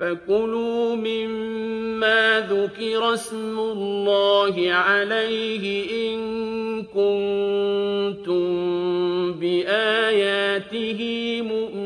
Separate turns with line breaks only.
فَكُلُوا مِمَّا ذُكِرَ اسْمُ اللَّهِ عَلَيْهِ إِن كُنتُم بِآيَاتِهِ مُؤْمِنِينَ